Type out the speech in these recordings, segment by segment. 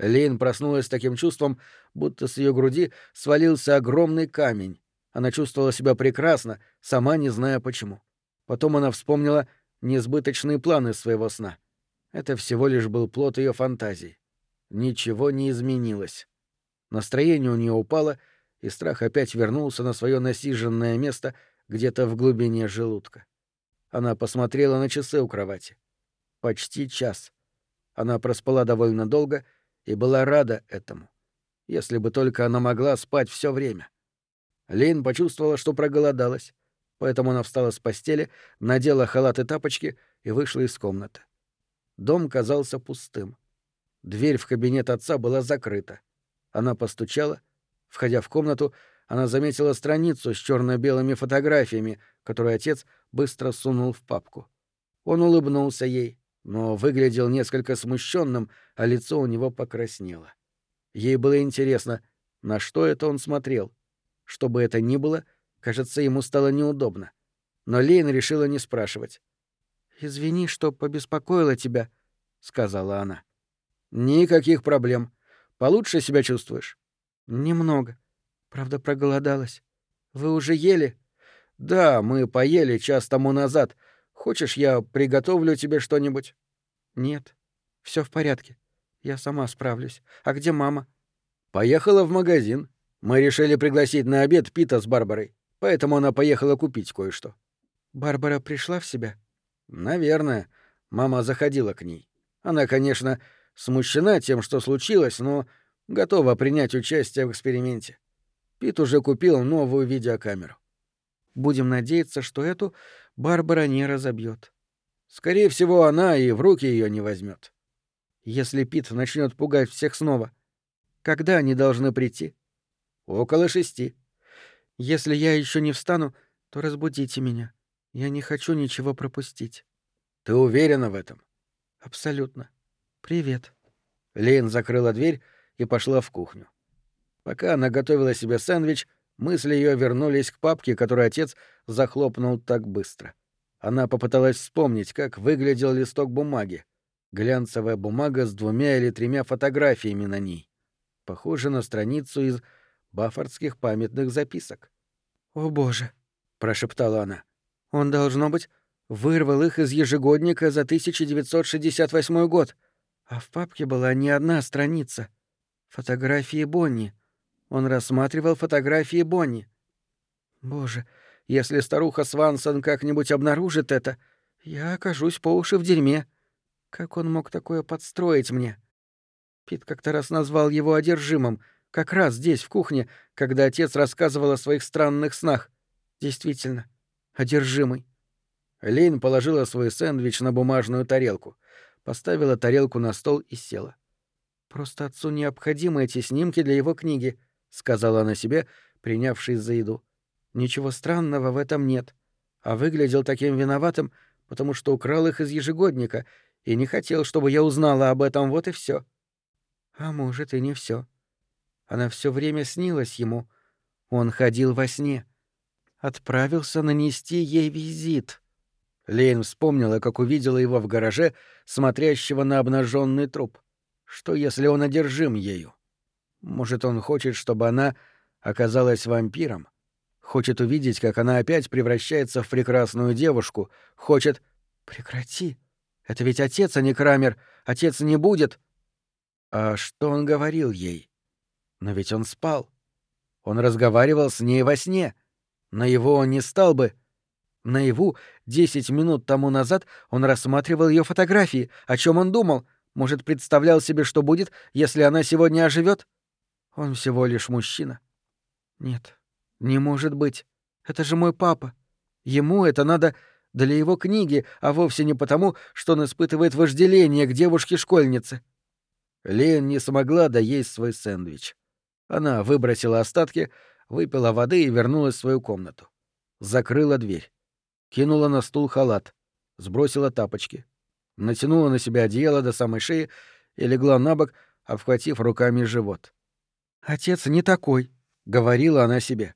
Лейн проснулась с таким чувством, будто с ее груди свалился огромный камень. Она чувствовала себя прекрасно, сама не зная почему. Потом она вспомнила несбыточные планы своего сна. Это всего лишь был плод ее фантазии. Ничего не изменилось. Настроение у нее упало, и страх опять вернулся на свое насиженное место где-то в глубине желудка. Она посмотрела на часы у кровати. Почти час. Она проспала довольно долго и была рада этому. Если бы только она могла спать все время. Лейн почувствовала, что проголодалась, поэтому она встала с постели, надела халат и тапочки и вышла из комнаты. Дом казался пустым. Дверь в кабинет отца была закрыта. Она постучала. Входя в комнату, она заметила страницу с черно-белыми фотографиями, которую отец быстро сунул в папку. Он улыбнулся ей, но выглядел несколько смущенным, а лицо у него покраснело. Ей было интересно, на что это он смотрел. Что бы это ни было, кажется, ему стало неудобно. Но Лейн решила не спрашивать. «Извини, что побеспокоила тебя», — сказала она. «Никаких проблем. Получше себя чувствуешь?» «Немного. Правда, проголодалась. Вы уже ели?» «Да, мы поели час тому назад. Хочешь, я приготовлю тебе что-нибудь?» «Нет. все в порядке. Я сама справлюсь. А где мама?» «Поехала в магазин. Мы решили пригласить на обед Пита с Барбарой, поэтому она поехала купить кое-что». «Барбара пришла в себя?» «Наверное. Мама заходила к ней. Она, конечно, смущена тем, что случилось, но готова принять участие в эксперименте. Пит уже купил новую видеокамеру. Будем надеяться, что эту Барбара не разобьет. Скорее всего, она и в руки ее не возьмет. Если Пит начнет пугать всех снова, когда они должны прийти? Около шести. Если я еще не встану, то разбудите меня. Я не хочу ничего пропустить. Ты уверена в этом? Абсолютно. Привет. Лейн закрыла дверь и пошла в кухню. Пока она готовила себе сэндвич, мысли ее вернулись к папке, которую отец захлопнул так быстро. Она попыталась вспомнить, как выглядел листок бумаги. Глянцевая бумага с двумя или тремя фотографиями на ней. Похоже на страницу из баффордских памятных записок. «О боже!» — прошептала она. «Он, должно быть, Вырвал их из ежегодника за 1968 год. А в папке была не одна страница. Фотографии Бонни. Он рассматривал фотографии Бонни. Боже, если старуха Свансон как-нибудь обнаружит это, я окажусь по уши в дерьме. Как он мог такое подстроить мне? Пит как-то раз назвал его одержимым, как раз здесь, в кухне, когда отец рассказывал о своих странных снах. Действительно, одержимый. Лейн положила свой сэндвич на бумажную тарелку, поставила тарелку на стол и села. «Просто отцу необходимы эти снимки для его книги», — сказала она себе, принявшись за еду. «Ничего странного в этом нет. А выглядел таким виноватым, потому что украл их из ежегодника и не хотел, чтобы я узнала об этом, вот и все. А может, и не все. Она все время снилась ему. Он ходил во сне. Отправился нанести ей визит. Лейн вспомнила, как увидела его в гараже, смотрящего на обнаженный труп. Что, если он одержим ею? Может, он хочет, чтобы она оказалась вампиром? Хочет увидеть, как она опять превращается в прекрасную девушку? Хочет... Прекрати. Это ведь отец, а не Крамер. Отец не будет. А что он говорил ей? Но ведь он спал. Он разговаривал с ней во сне. На его он не стал бы... Наяву, десять минут тому назад, он рассматривал ее фотографии. О чем он думал? Может, представлял себе, что будет, если она сегодня оживет? Он всего лишь мужчина. Нет, не может быть. Это же мой папа. Ему это надо для его книги, а вовсе не потому, что он испытывает вожделение к девушке-школьнице. Лен не смогла доесть свой сэндвич. Она выбросила остатки, выпила воды и вернулась в свою комнату. Закрыла дверь кинула на стул халат, сбросила тапочки, натянула на себя одеяло до самой шеи и легла на бок, обхватив руками живот. «Отец не такой», — говорила она себе.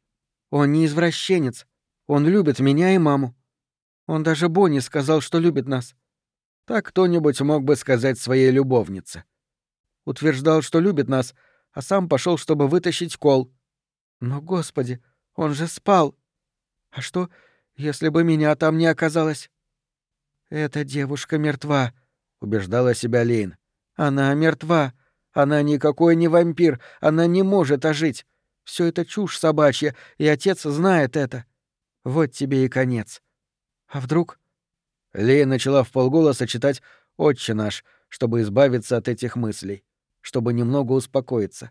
«Он не извращенец. Он любит меня и маму. Он даже Бонни сказал, что любит нас. Так кто-нибудь мог бы сказать своей любовнице. Утверждал, что любит нас, а сам пошел, чтобы вытащить кол. Но, господи, он же спал. А что, если бы меня там не оказалось? Эта девушка мертва, убеждала себя Лейн. Она мертва. Она никакой не вампир, она не может ожить. Все это чушь собачья, и отец знает это. Вот тебе и конец. А вдруг... Лея начала в полголоса читать «Отче наш», чтобы избавиться от этих мыслей, чтобы немного успокоиться.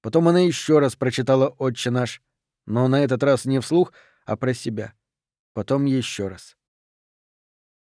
Потом она еще раз прочитала «Отче наш», но на этот раз не вслух, а про себя. Потом еще раз.